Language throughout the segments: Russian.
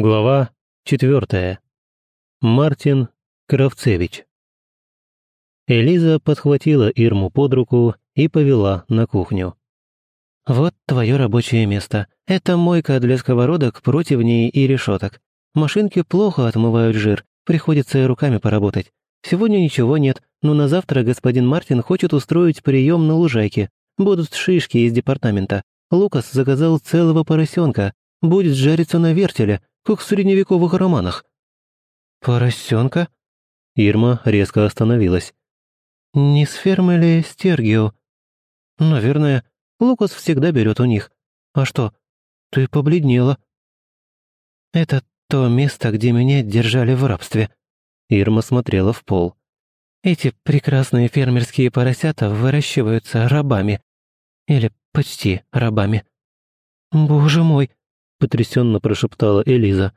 Глава четвертая. Мартин Кравцевич. Элиза подхватила Ирму под руку и повела на кухню. «Вот твое рабочее место. Это мойка для сковородок, противней и решеток. Машинки плохо отмывают жир, приходится руками поработать. Сегодня ничего нет, но на завтра господин Мартин хочет устроить прием на лужайке. Будут шишки из департамента. Лукас заказал целого поросенка. Будет жариться на вертеле, как в средневековых романах». «Поросенка?» Ирма резко остановилась. «Не с фермы ли Стергио?» «Наверное. Лукас всегда берет у них. А что, ты побледнела?» «Это то место, где меня держали в рабстве». Ирма смотрела в пол. «Эти прекрасные фермерские поросята выращиваются рабами. Или почти рабами». «Боже мой!» — потрясенно прошептала Элиза.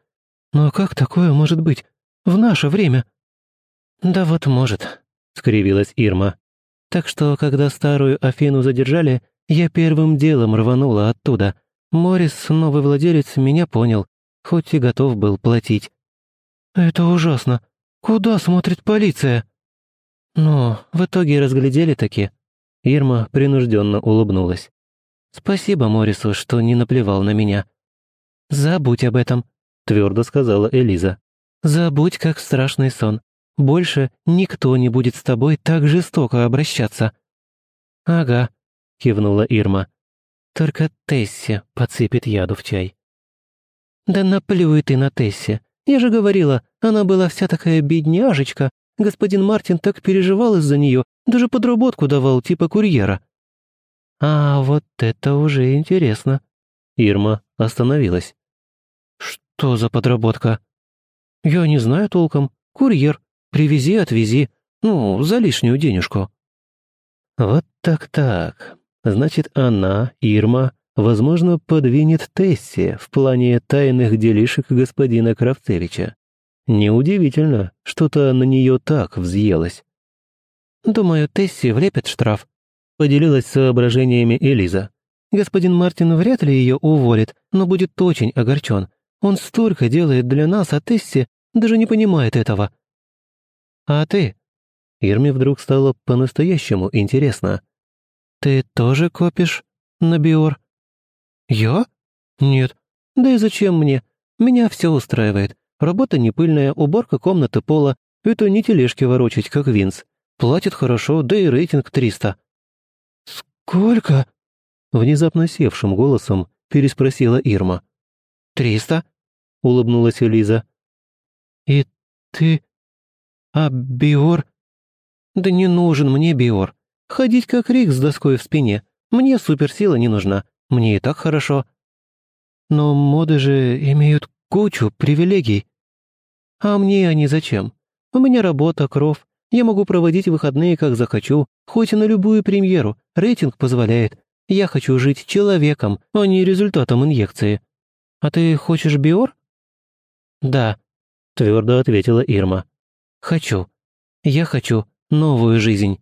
«Но как такое может быть? В наше время?» «Да вот может», — скривилась Ирма. «Так что, когда старую Афину задержали, я первым делом рванула оттуда. Морис, новый владелец, меня понял, хоть и готов был платить». «Это ужасно. Куда смотрит полиция?» «Ну, в итоге разглядели таки». Ирма принужденно улыбнулась. «Спасибо Морису, что не наплевал на меня. «Забудь об этом», — твердо сказала Элиза. «Забудь, как страшный сон. Больше никто не будет с тобой так жестоко обращаться». «Ага», — кивнула Ирма. «Только Тесси подсыпет яду в чай». «Да наплюй ты на Тесси. Я же говорила, она была вся такая бедняжечка. Господин Мартин так переживал из-за нее, даже подработку давал, типа курьера». «А вот это уже интересно». Ирма остановилась. «Что за подработка?» «Я не знаю толком. Курьер. Привези, отвези. Ну, за лишнюю денежку». «Вот так-так. Значит, она, Ирма, возможно, подвинет Тесси в плане тайных делишек господина Кравцевича. Неудивительно, что-то на нее так взъелось». «Думаю, Тесси влепит штраф», — поделилась соображениями Элиза. «Господин Мартин вряд ли ее уволит, но будет очень огорчен. Он столько делает для нас, а Тесси даже не понимает этого. А ты? Ирме вдруг стало по-настоящему интересно. Ты тоже копишь на Биор? Я? Нет. Да и зачем мне? Меня все устраивает. Работа не пыльная, уборка комнаты пола. Это не тележки ворочать, как Винс. Платит хорошо, да и рейтинг 300. «Сколько?» Внезапно севшим голосом переспросила Ирма. «Триста?» — улыбнулась Элиза. «И ты... А Биор?» «Да не нужен мне Биор. Ходить как Рик с доской в спине. Мне суперсила не нужна. Мне и так хорошо». «Но моды же имеют кучу привилегий». «А мне они зачем? У меня работа, кров. Я могу проводить выходные, как захочу, хоть и на любую премьеру. Рейтинг позволяет. Я хочу жить человеком, а не результатом инъекции. А ты хочешь Биор?» «Да», — твердо ответила Ирма. «Хочу. Я хочу новую жизнь».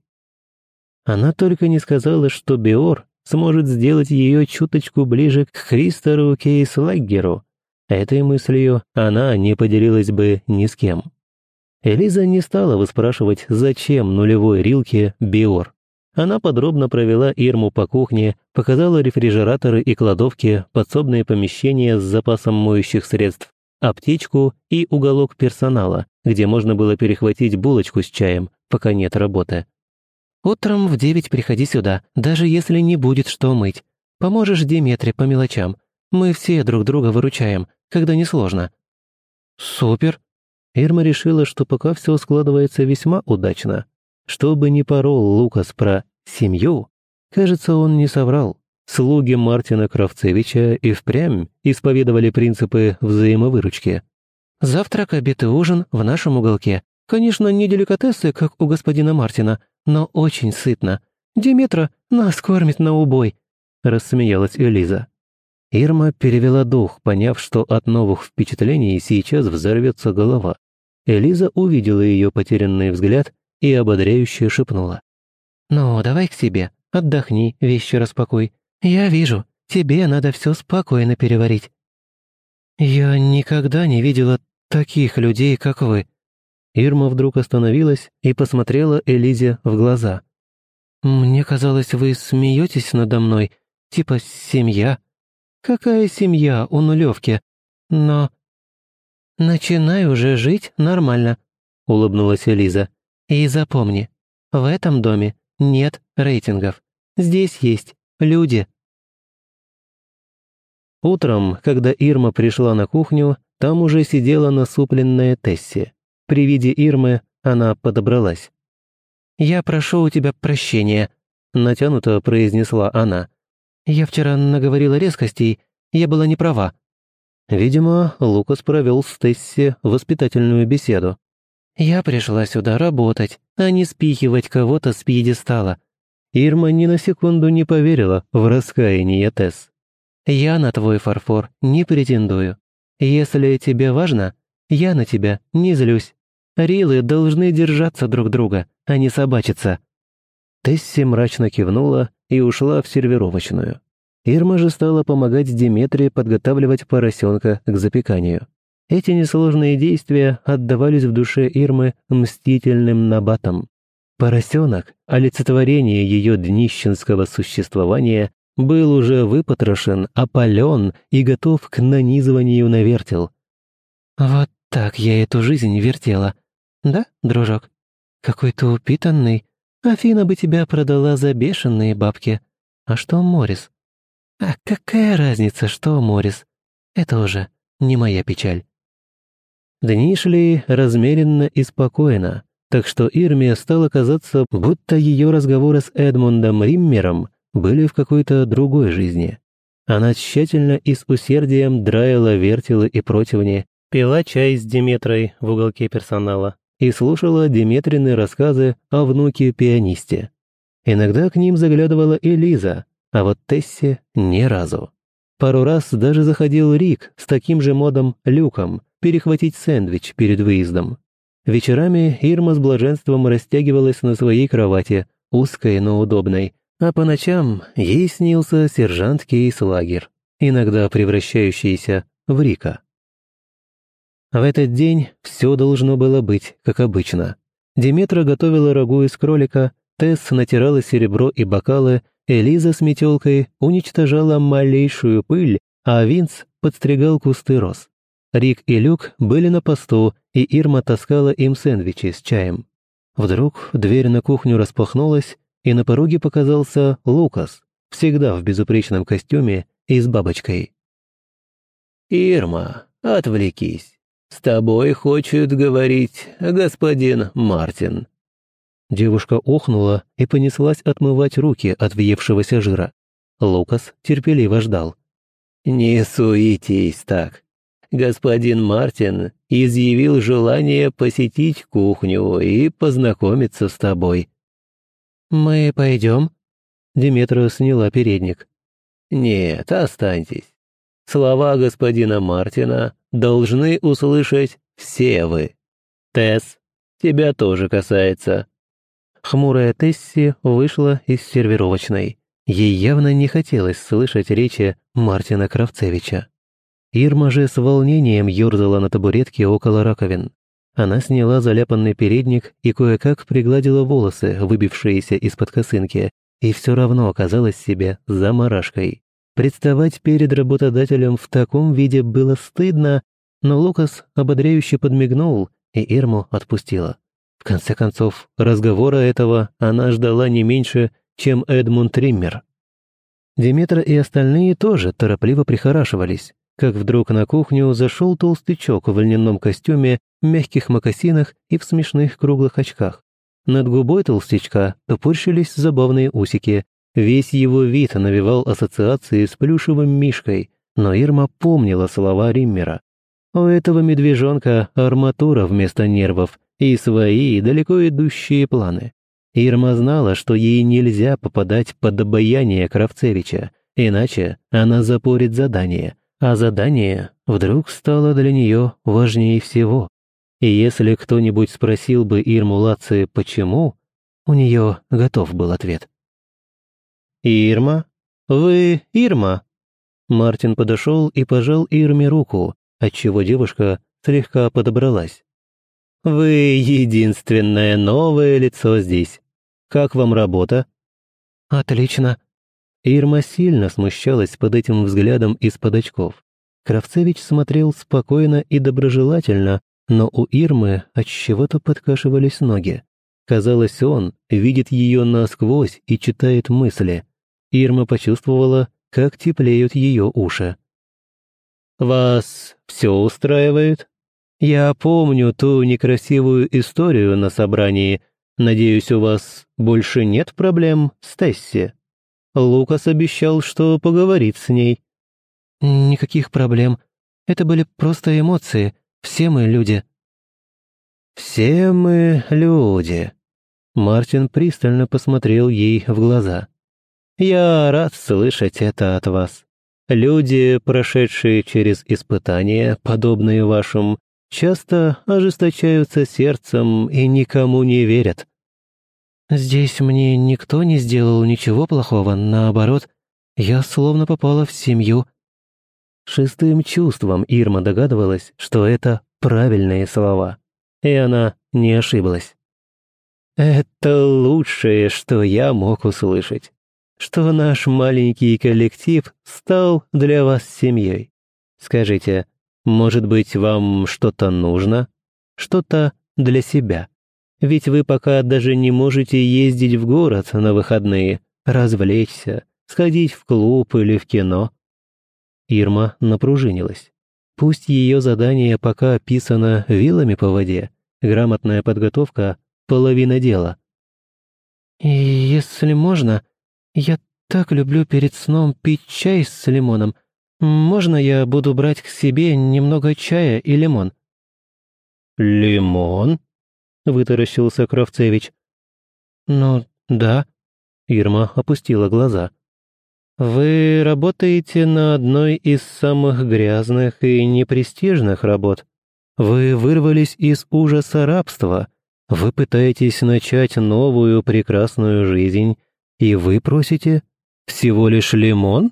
Она только не сказала, что Биор сможет сделать ее чуточку ближе к Христору Кейслаггеру. Этой мыслью она не поделилась бы ни с кем. Элиза не стала выспрашивать, зачем нулевой Рилке Биор. Она подробно провела Ирму по кухне, показала рефрижераторы и кладовки, подсобные помещения с запасом моющих средств, аптечку и уголок персонала, где можно было перехватить булочку с чаем, пока нет работы. «Утром в девять приходи сюда, даже если не будет что мыть. Поможешь Диметре по мелочам. Мы все друг друга выручаем, когда несложно». «Супер!» Ирма решила, что пока все складывается весьма удачно. Чтобы не порол Лукас про «семью», кажется, он не соврал. Слуги Мартина Кравцевича и впрямь исповедовали принципы взаимовыручки. «Завтрак, обед и ужин в нашем уголке. Конечно, не деликатесы, как у господина Мартина, но очень сытно. Диметра нас кормит на убой», — рассмеялась Элиза. Ирма перевела дух, поняв, что от новых впечатлений сейчас взорвется голова. Элиза увидела ее потерянный взгляд и ободряюще шепнула. «Ну, давай к себе, отдохни, вещи распакуй. «Я вижу, тебе надо все спокойно переварить». «Я никогда не видела таких людей, как вы». Ирма вдруг остановилась и посмотрела Элизе в глаза. «Мне казалось, вы смеетесь надо мной, типа семья. Какая семья у нулевки? Но...» «Начинай уже жить нормально», — улыбнулась Элиза. «И запомни, в этом доме нет рейтингов. Здесь есть люди». Утром, когда Ирма пришла на кухню, там уже сидела насупленная Тесси. При виде Ирмы она подобралась. «Я прошу у тебя прощения», — натянуто произнесла она. «Я вчера наговорила резкостей, я была не права». Видимо, Лукас провел с Тесси воспитательную беседу. «Я пришла сюда работать, а не спихивать кого-то с пьедестала». Ирма ни на секунду не поверила в раскаяние Тесс. «Я на твой фарфор не претендую. Если тебе важно, я на тебя не злюсь. Рилы должны держаться друг друга, а не собачиться». Тесси мрачно кивнула и ушла в сервировочную. Ирма же стала помогать Диметре подготавливать поросенка к запеканию. Эти несложные действия отдавались в душе Ирмы мстительным набатом. Поросенок, олицетворение ее днищенского существования, был уже выпотрошен, опален и готов к нанизыванию на вертел. «Вот так я эту жизнь вертела. Да, дружок? Какой то упитанный. Афина бы тебя продала за бешеные бабки. А что Морис? А какая разница, что Морис? Это уже не моя печаль. Дни шли размеренно и спокойно, так что Ирме стало казаться, будто ее разговоры с Эдмундом Риммером были в какой-то другой жизни. Она тщательно и с усердием драила вертелы и противни, пила чай с Диметрой в уголке персонала и слушала Диметрины рассказы о внуке-пианисте. Иногда к ним заглядывала Элиза, а вот Тесси ни разу. Пару раз даже заходил Рик с таким же модом Люком, перехватить сэндвич перед выездом. Вечерами Ирма с блаженством растягивалась на своей кровати, узкой, но удобной, а по ночам ей снился сержант Кейс Лагер, иногда превращающийся в Рика. В этот день все должно было быть, как обычно. Диметра готовила рагу из кролика, Тесс натирала серебро и бокалы, Элиза с метелкой уничтожала малейшую пыль, а Винс подстригал кусты роз. Рик и Люк были на посту, и Ирма таскала им сэндвичи с чаем. Вдруг дверь на кухню распахнулась, и на пороге показался Лукас, всегда в безупречном костюме и с бабочкой. «Ирма, отвлекись. С тобой хочет говорить господин Мартин». Девушка охнула и понеслась отмывать руки от въевшегося жира. Лукас терпеливо ждал. «Не суетись так господин Мартин изъявил желание посетить кухню и познакомиться с тобой». «Мы пойдем?» Диметра сняла передник. «Нет, останьтесь. Слова господина Мартина должны услышать все вы. Тесс, тебя тоже касается». Хмурая Тесси вышла из сервировочной. Ей явно не хотелось слышать речи Мартина Кравцевича. Ирма же с волнением ёрзала на табуретке около раковин. Она сняла заляпанный передник и кое-как пригладила волосы, выбившиеся из-под косынки, и все равно оказалась себе заморашкой. Представать перед работодателем в таком виде было стыдно, но Лукас ободряюще подмигнул, и Ирму отпустила. В конце концов, разговора этого она ждала не меньше, чем Эдмунд Риммер. Диметра и остальные тоже торопливо прихорашивались как вдруг на кухню зашел толстячок в льняном костюме, мягких мокасинах и в смешных круглых очках. Над губой толстячка топорщились забавные усики. Весь его вид навевал ассоциации с плюшевым мишкой, но Ирма помнила слова Риммера. У этого медвежонка арматура вместо нервов и свои далеко идущие планы. Ирма знала, что ей нельзя попадать под обаяние Кравцевича, иначе она запорит задание, а задание вдруг стало для нее важнее всего. И если кто-нибудь спросил бы Ирму Лаци «почему?», у нее готов был ответ. «Ирма? Вы Ирма?» Мартин подошел и пожал Ирме руку, отчего девушка слегка подобралась. «Вы единственное новое лицо здесь. Как вам работа?» «Отлично». Ирма сильно смущалась под этим взглядом из-под очков. Кравцевич смотрел спокойно и доброжелательно, но у Ирмы от чего-то подкашивались ноги. Казалось, он видит ее насквозь и читает мысли. Ирма почувствовала, как теплеют ее уши. «Вас все устраивает? Я помню ту некрасивую историю на собрании. Надеюсь, у вас больше нет проблем с Тесси? Лукас обещал, что поговорит с ней». «Никаких проблем. Это были просто эмоции. Все мы люди». «Все мы люди». Мартин пристально посмотрел ей в глаза. «Я рад слышать это от вас. Люди, прошедшие через испытания, подобные вашим, часто ожесточаются сердцем и никому не верят». «Здесь мне никто не сделал ничего плохого, наоборот, я словно попала в семью», Шестым чувством Ирма догадывалась, что это правильные слова. И она не ошиблась. «Это лучшее, что я мог услышать. Что наш маленький коллектив стал для вас семьей. Скажите, может быть, вам что-то нужно? Что-то для себя? Ведь вы пока даже не можете ездить в город на выходные, развлечься, сходить в клуб или в кино. Ирма напружинилась. Пусть ее задание пока описано вилами по воде, грамотная подготовка — половина дела. «И если можно, я так люблю перед сном пить чай с лимоном. Можно я буду брать к себе немного чая и лимон?» «Лимон?» — вытаращился Кравцевич. «Ну, да». Ирма опустила глаза. «Вы работаете на одной из самых грязных и непрестижных работ. Вы вырвались из ужаса рабства. Вы пытаетесь начать новую прекрасную жизнь, и вы просите всего лишь лимон?»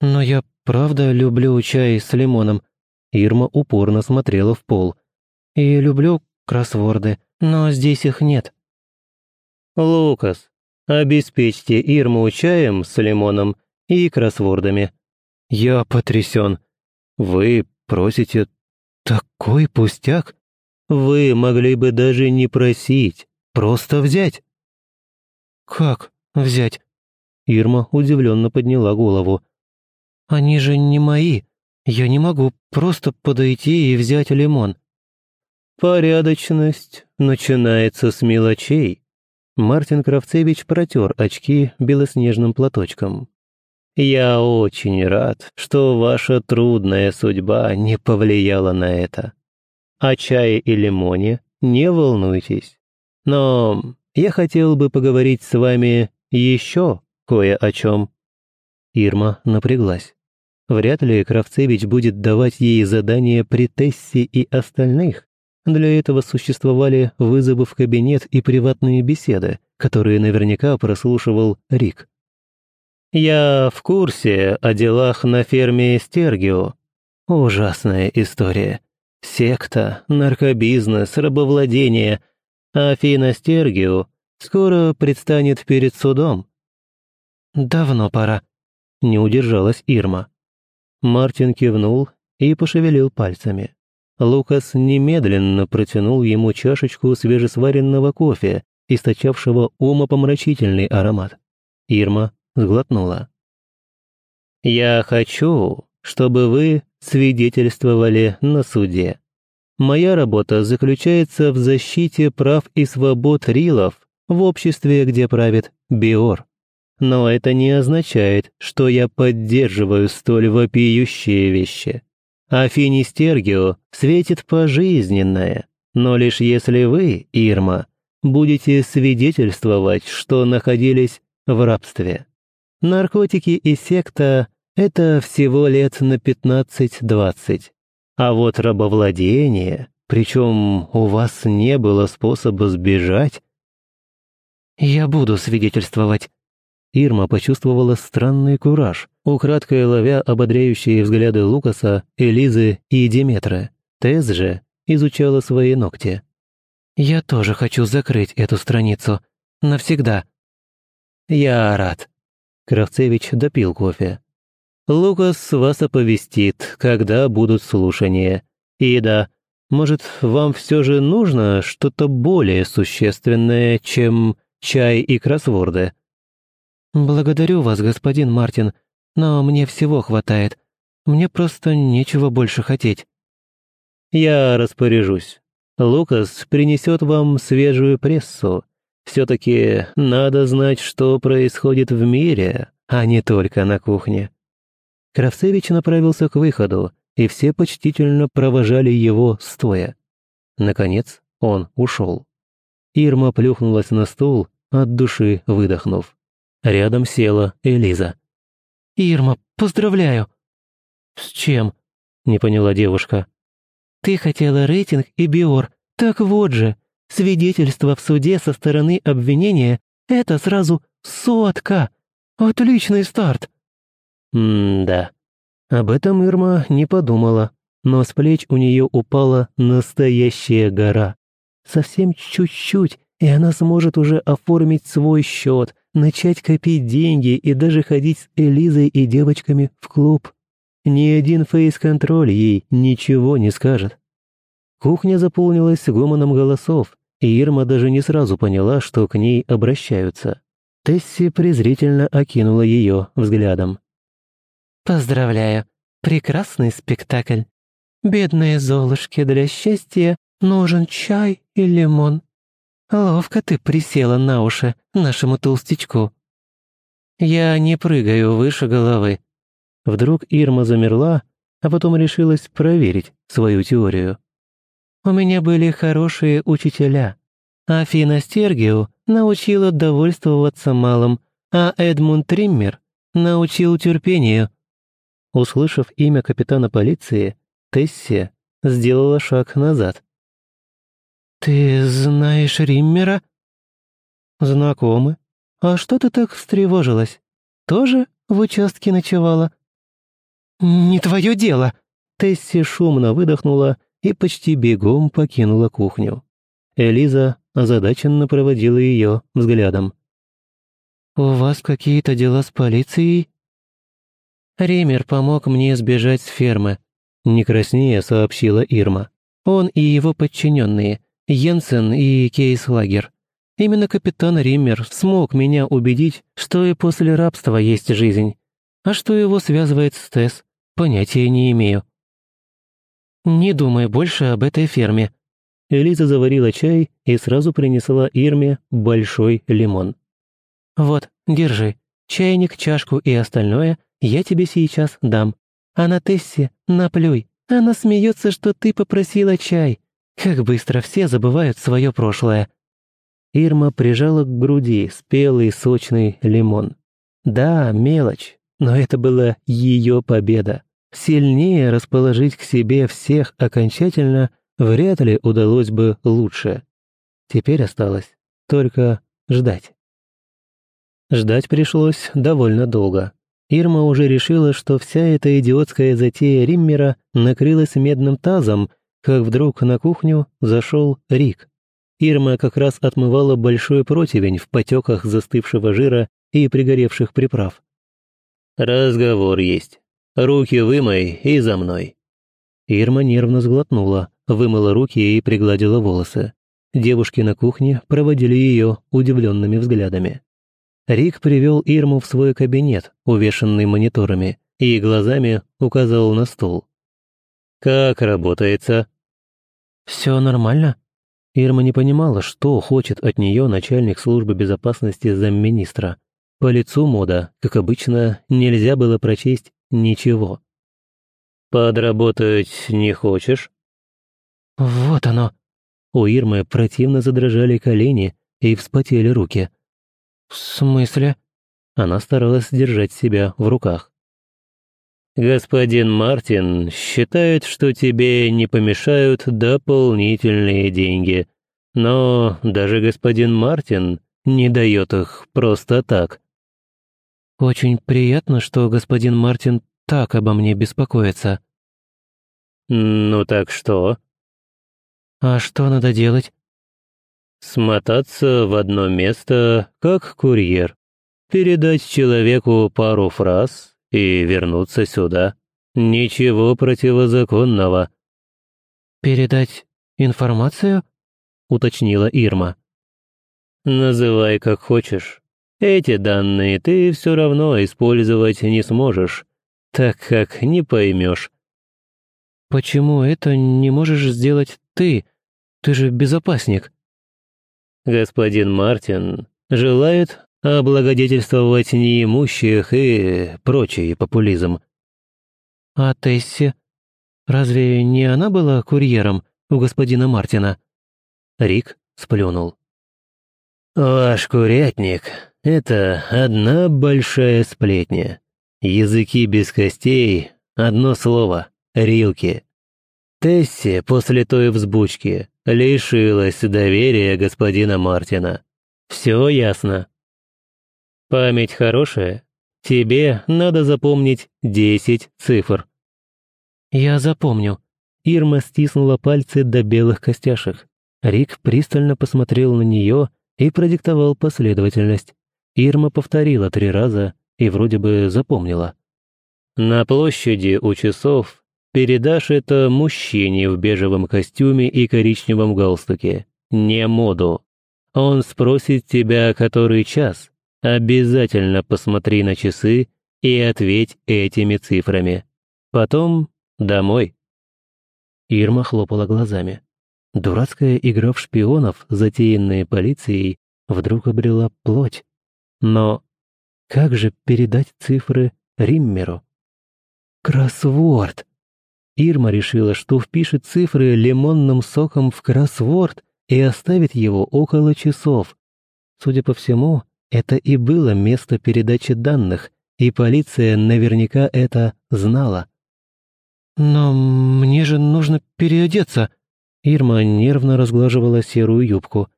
«Но я правда люблю чай с лимоном». Ирма упорно смотрела в пол. «И люблю кроссворды, но здесь их нет». «Лукас, Обеспечьте Ирму чаем с лимоном и кроссвордами. Я потрясен. Вы просите такой пустяк? Вы могли бы даже не просить, просто взять. Как взять? Ирма удивленно подняла голову. Они же не мои. Я не могу просто подойти и взять лимон. Порядочность начинается с мелочей, Мартин Кравцевич протер очки белоснежным платочком. «Я очень рад, что ваша трудная судьба не повлияла на это. О чае и лимоне не волнуйтесь. Но я хотел бы поговорить с вами еще кое о чем». Ирма напряглась. Вряд ли Кравцевич будет давать ей задания при Тессе и остальных. Для этого существовали вызовы в кабинет и приватные беседы, которые наверняка прослушивал Рик. «Я в курсе о делах на ферме Стергио. Ужасная история. Секта, наркобизнес, рабовладение. Афина Стергио скоро предстанет перед судом». «Давно пора», — не удержалась Ирма. Мартин кивнул и пошевелил пальцами. Лукас немедленно протянул ему чашечку свежесваренного кофе, источавшего умопомрачительный аромат. Ирма сглотнула. «Я хочу, чтобы вы свидетельствовали на суде. Моя работа заключается в защите прав и свобод рилов в обществе, где правит Биор. Но это не означает, что я поддерживаю столь вопиющие вещи. А Финистергио светит пожизненное, но лишь если вы, Ирма, будете свидетельствовать, что находились в рабстве. Наркотики и секта – это всего лет на 15-20. А вот рабовладение, причем у вас не было способа сбежать. «Я буду свидетельствовать», Ирма почувствовала странный кураж, украдкой ловя ободряющие взгляды Лукаса, Элизы и Диметры. Тесс же изучала свои ногти. «Я тоже хочу закрыть эту страницу. Навсегда». «Я рад». Кравцевич допил кофе. «Лукас вас оповестит, когда будут слушания. И да, может, вам все же нужно что-то более существенное, чем чай и кроссворды?» «Благодарю вас, господин Мартин, но мне всего хватает. Мне просто нечего больше хотеть». «Я распоряжусь. Лукас принесет вам свежую прессу. Все-таки надо знать, что происходит в мире, а не только на кухне». Кравцевич направился к выходу, и все почтительно провожали его стоя. Наконец он ушел. Ирма плюхнулась на стул, от души выдохнув. Рядом села Элиза. «Ирма, поздравляю!» «С чем?» — не поняла девушка. «Ты хотела рейтинг и биор. Так вот же, свидетельство в суде со стороны обвинения — это сразу сотка. Отличный старт!» «М-да». Об этом Ирма не подумала, но с плеч у нее упала настоящая гора. Совсем чуть-чуть, и она сможет уже оформить свой счет, начать копить деньги и даже ходить с Элизой и девочками в клуб. Ни один фейс-контроль ей ничего не скажет. Кухня заполнилась гомоном голосов, и Ирма даже не сразу поняла, что к ней обращаются. Тесси презрительно окинула ее взглядом. «Поздравляю, прекрасный спектакль. Бедные золушки для счастья нужен чай и лимон. Ловко ты присела на уши нашему толстячку». «Я не прыгаю выше головы». Вдруг Ирма замерла, а потом решилась проверить свою теорию. «У меня были хорошие учителя. Афина Стергио научила довольствоваться малым, а Эдмунд Триммер научил терпению». Услышав имя капитана полиции, Тесси сделала шаг назад. «Ты знаешь Риммера?» «Знакомы. А что ты так встревожилась? Тоже в участке ночевала?» «Не твое дело!» Тесси шумно выдохнула и почти бегом покинула кухню. Элиза озадаченно проводила ее взглядом. «У вас какие-то дела с полицией?» Ример помог мне сбежать с фермы», — не краснее сообщила Ирма. «Он и его подчиненные, Йенсен и Кейслагер. Именно капитан Риммер смог меня убедить, что и после рабства есть жизнь. А что его связывает с Тесс, понятия не имею. «Не думай больше об этой ферме». Элиза заварила чай и сразу принесла Ирме большой лимон. «Вот, держи. Чайник, чашку и остальное я тебе сейчас дам. А на Тессе наплюй. Она смеется, что ты попросила чай. Как быстро все забывают свое прошлое». Ирма прижала к груди спелый сочный лимон. Да, мелочь, но это была ее победа. Сильнее расположить к себе всех окончательно вряд ли удалось бы лучше. Теперь осталось только ждать. Ждать пришлось довольно долго. Ирма уже решила, что вся эта идиотская затея Риммера накрылась медным тазом, как вдруг на кухню зашел Рик. Ирма как раз отмывала большой противень в потеках застывшего жира и пригоревших приправ. «Разговор есть. Руки вымой и за мной». Ирма нервно сглотнула, вымыла руки и пригладила волосы. Девушки на кухне проводили ее удивленными взглядами. Рик привел Ирму в свой кабинет, увешанный мониторами, и глазами указал на стол. «Как работается?» «Все нормально?» Ирма не понимала, что хочет от нее начальник службы безопасности замминистра. По лицу мода, как обычно, нельзя было прочесть ничего. «Подработать не хочешь?» «Вот оно!» У Ирмы противно задрожали колени и вспотели руки. «В смысле?» Она старалась держать себя в руках. Господин Мартин считает, что тебе не помешают дополнительные деньги. Но даже господин Мартин не дает их просто так. «Очень приятно, что господин Мартин так обо мне беспокоится». «Ну так что?» «А что надо делать?» «Смотаться в одно место, как курьер, передать человеку пару фраз и вернуться сюда. Ничего противозаконного». «Передать информацию?» — уточнила Ирма. «Называй как хочешь. Эти данные ты все равно использовать не сможешь, так как не поймешь». «Почему это не можешь сделать ты? Ты же безопасник». «Господин Мартин желает облагодетельствовать неимущих и прочий популизм». «А Тесси? Разве не она была курьером у господина Мартина?» Рик сплюнул. «Ваш курятник — это одна большая сплетня. Языки без костей — одно слово — рилки. Тесси после той взбучки лишилась доверия господина Мартина. Все ясно. Память хорошая. Тебе надо запомнить десять цифр. Я запомню. Ирма стиснула пальцы до белых костяшек. Рик пристально посмотрел на нее и продиктовал последовательность. Ирма повторила три раза и вроде бы запомнила. «На площади у часов передашь это мужчине в бежевом костюме и коричневом галстуке, не моду. Он спросит тебя, который час. Обязательно посмотри на часы и ответь этими цифрами. Потом домой». Ирма хлопала глазами. Дурацкая игра в шпионов, затеянная полицией, вдруг обрела плоть. Но как же передать цифры Риммеру? Кроссворд! Ирма решила, что впишет цифры лимонным соком в кроссворд и оставит его около часов. Судя по всему, это и было место передачи данных, и полиция наверняка это знала. «Но мне же нужно переодеться», Ирма нервно разглаживала серую юбку.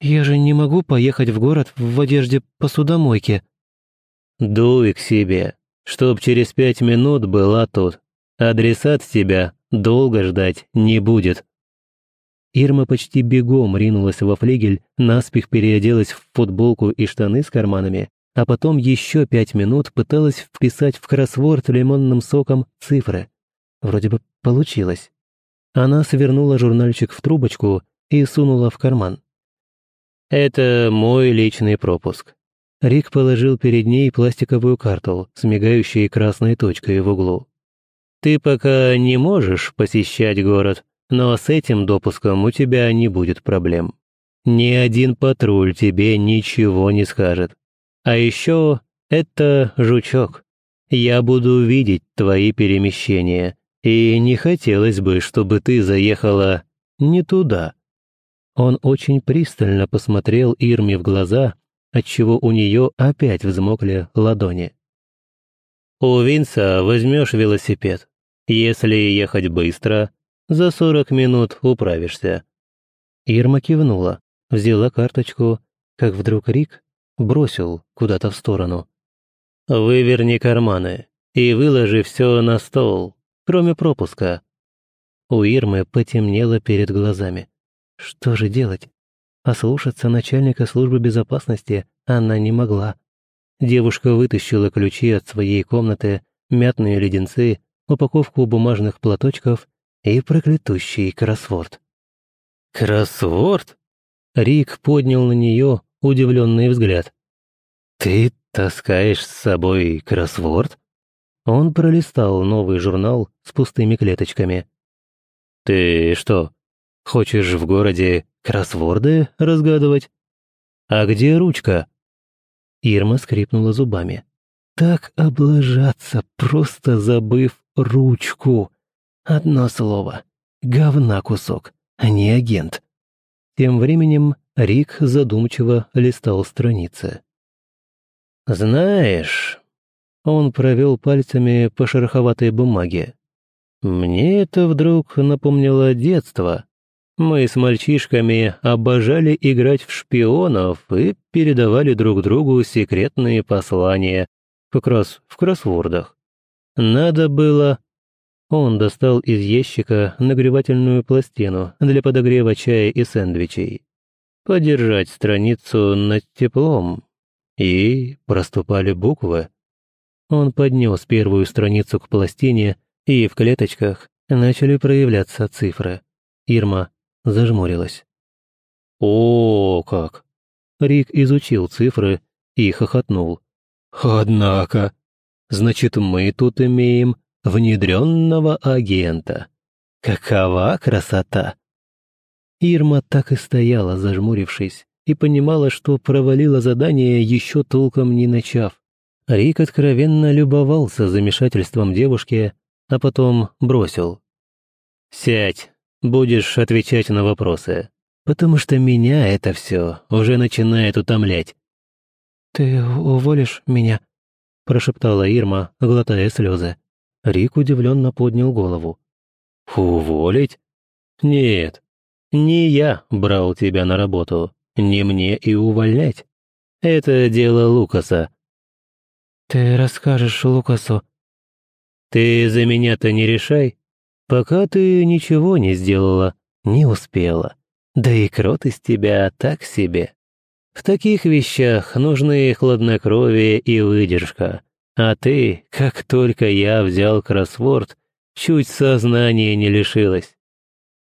«Я же не могу поехать в город в одежде посудомойки». «Дуй к себе, чтоб через пять минут была тут. Адресат тебя долго ждать не будет». Ирма почти бегом ринулась во флигель, наспех переоделась в футболку и штаны с карманами, а потом еще пять минут пыталась вписать в кроссворд лимонным соком цифры. Вроде бы получилось. Она свернула журнальчик в трубочку и сунула в карман. «Это мой личный пропуск». Рик положил перед ней пластиковую карту с мигающей красной точкой в углу. «Ты пока не можешь посещать город, но с этим допуском у тебя не будет проблем. Ни один патруль тебе ничего не скажет. А еще это жучок. Я буду видеть твои перемещения, и не хотелось бы, чтобы ты заехала не туда». Он очень пристально посмотрел Ирме в глаза, отчего у нее опять взмокли ладони. «У Винса возьмешь велосипед. Если ехать быстро, за сорок минут управишься». Ирма кивнула, взяла карточку, как вдруг Рик бросил куда-то в сторону. «Выверни карманы и выложи все на стол, кроме пропуска». У Ирмы потемнело перед глазами. Что же делать? Ослушаться начальника службы безопасности она не могла. Девушка вытащила ключи от своей комнаты, мятные леденцы, упаковку бумажных платочков и проклятущий кроссворд. «Кроссворд?» Рик поднял на нее удивленный взгляд. «Ты таскаешь с собой кроссворд?» Он пролистал новый журнал с пустыми клеточками. «Ты что, хочешь в городе кроссворды разгадывать? А где ручка?» Ирма скрипнула зубами. «Так облажаться, просто забыв ручку. Одно слово. Говна кусок, а не агент». Тем временем Рик задумчиво листал страницы. «Знаешь, он провел пальцами по шероховатой бумаге. «Мне это вдруг напомнило детство. Мы с мальчишками обожали играть в шпионов и передавали друг другу секретные послания. как раз в кроссвордах. Надо было... Он достал из ящика нагревательную пластину для подогрева чая и сэндвичей. Подержать страницу над теплом. И проступали буквы. Он поднес первую страницу к пластине, и в клеточках начали проявляться цифры. Ирма зажмурилась. «О, как!» Рик изучил цифры и хохотнул. «Однако, значит, мы тут имеем внедренного агента. Какова красота!» Ирма так и стояла, зажмурившись, и понимала, что провалила задание, еще толком не начав. Рик откровенно любовался замешательством девушки, а потом бросил. «Сядь, будешь отвечать на вопросы, потому что меня это все уже начинает утомлять». «Ты уволишь меня?» – прошептала Ирма, глотая слезы. Рик удивленно поднял голову. «Уволить? Нет, не я брал тебя на работу, не мне и увольнять. Это дело Лукаса». «Ты расскажешь Лукасу». «Ты за меня-то не решай. Пока ты ничего не сделала, не успела. Да и крот из тебя так себе. В таких вещах нужны хладнокровие и выдержка. А ты, как только я взял кроссворд, чуть сознания не лишилась.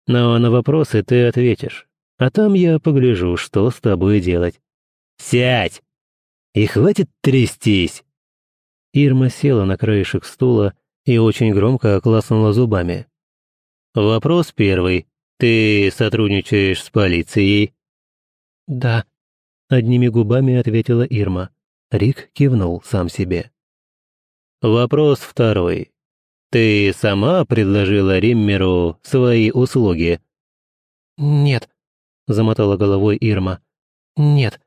Но на вопросы ты ответишь, а там я погляжу, что с тобой делать. Сядь! И хватит трястись!» Ирма села на краешек стула и очень громко класнула зубами. «Вопрос первый. Ты сотрудничаешь с полицией?» «Да», — одними губами ответила Ирма. Рик кивнул сам себе. «Вопрос второй. Ты сама предложила Риммеру свои услуги?» «Нет», — замотала головой Ирма. «Нет.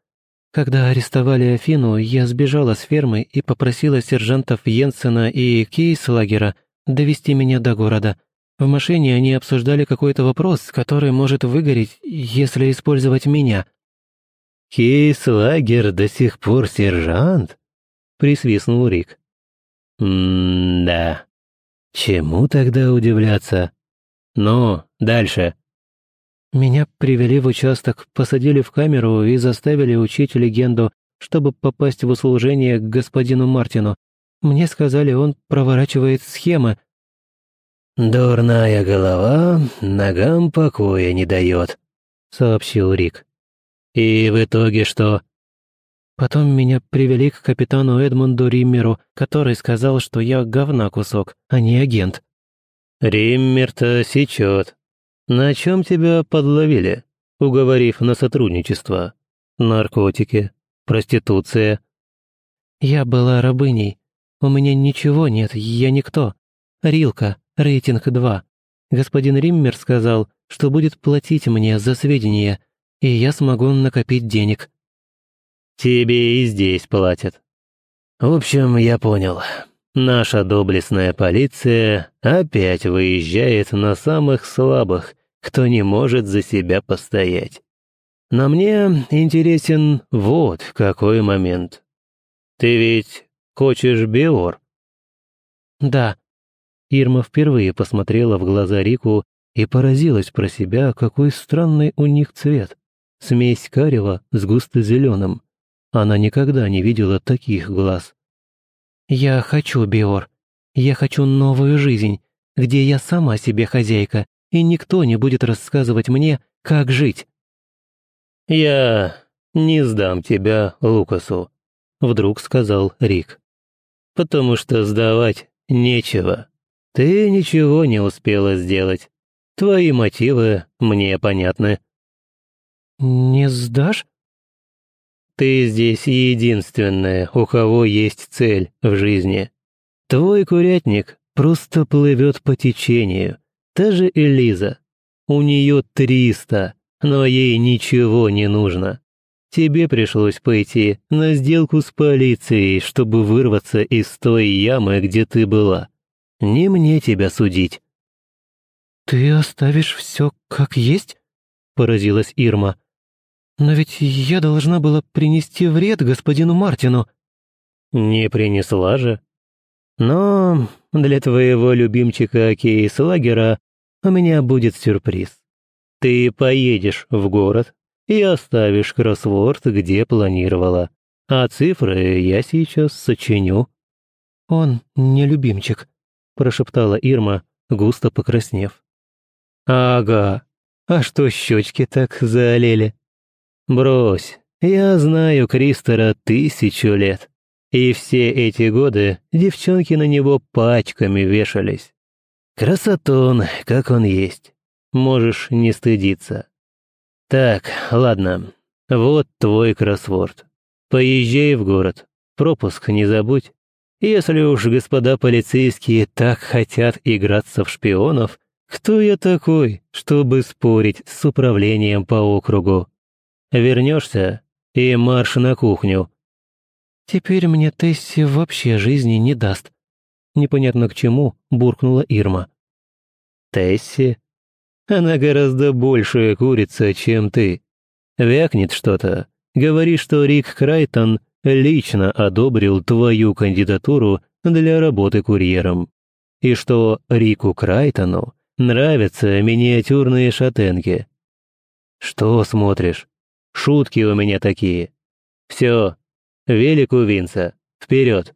Когда арестовали Афину, я сбежала с фермы и попросила сержантов Йенсена и Кейслагера довести меня до города. В машине они обсуждали какой-то вопрос, который может выгореть, если использовать меня». «Кейслагер до сих пор сержант?» — присвистнул Рик. «М-да. Чему тогда удивляться? Ну, дальше. Меня привели в участок, посадили в камеру и заставили учить легенду, чтобы попасть в услужение к господину Мартину. Мне сказали, он проворачивает схемы. «Дурная голова ногам покоя не дает», — сообщил Рик. «И в итоге что?» Потом меня привели к капитану Эдмунду Риммеру, который сказал, что я говна кусок, а не агент. «Риммер-то сечет. На чем тебя подловили, уговорив на сотрудничество? Наркотики? Проституция?» «Я была рабыней. У меня ничего нет, я никто. Рилка, рейтинг 2. Господин Риммер сказал, что будет платить мне за сведения, и я смогу накопить денег». Тебе и здесь платят. В общем, я понял. Наша доблестная полиция опять выезжает на самых слабых, кто не может за себя постоять. На мне интересен вот какой момент. Ты ведь хочешь Биор? Да. Ирма впервые посмотрела в глаза Рику и поразилась про себя, какой странный у них цвет. Смесь карего с густо-зеленым. Она никогда не видела таких глаз. «Я хочу, Биор. Я хочу новую жизнь, где я сама себе хозяйка, и никто не будет рассказывать мне, как жить». «Я не сдам тебя Лукасу», — вдруг сказал Рик. «Потому что сдавать нечего. Ты ничего не успела сделать. Твои мотивы мне понятны». «Не сдашь?» Ты здесь единственная, у кого есть цель в жизни. Твой курятник просто плывет по течению. Та же Элиза. У нее триста, но ей ничего не нужно. Тебе пришлось пойти на сделку с полицией, чтобы вырваться из той ямы, где ты была. Не мне тебя судить». «Ты оставишь все как есть?» – поразилась Ирма. «Но ведь я должна была принести вред господину Мартину». Не принесла же. Но для твоего любимчика Кейслагера у меня будет сюрприз. Ты поедешь в город и оставишь кроссворд, где планировала, а цифры я сейчас сочиню». «Он не любимчик», – прошептала Ирма, густо покраснев. «Ага, а что щечки так заолели?» «Брось, я знаю Кристера тысячу лет, и все эти годы девчонки на него пачками вешались. Красотон, как он есть, можешь не стыдиться. Так, ладно, вот твой кроссворд. Поезжай в город, пропуск не забудь. Если уж господа полицейские так хотят играться в шпионов, кто я такой, чтобы спорить с управлением по округу? Вернешься и марш на кухню. Теперь мне Тесси вообще жизни не даст. Непонятно к чему буркнула Ирма. Тесси? Она гораздо большая курица, чем ты. Вякнет что-то. Говори, что Рик Крайтон лично одобрил твою кандидатуру для работы курьером. И что Рику Крайтону Нравятся миниатюрные шатенки. Что смотришь? Шутки у меня такие. Все, велику Винса, вперед.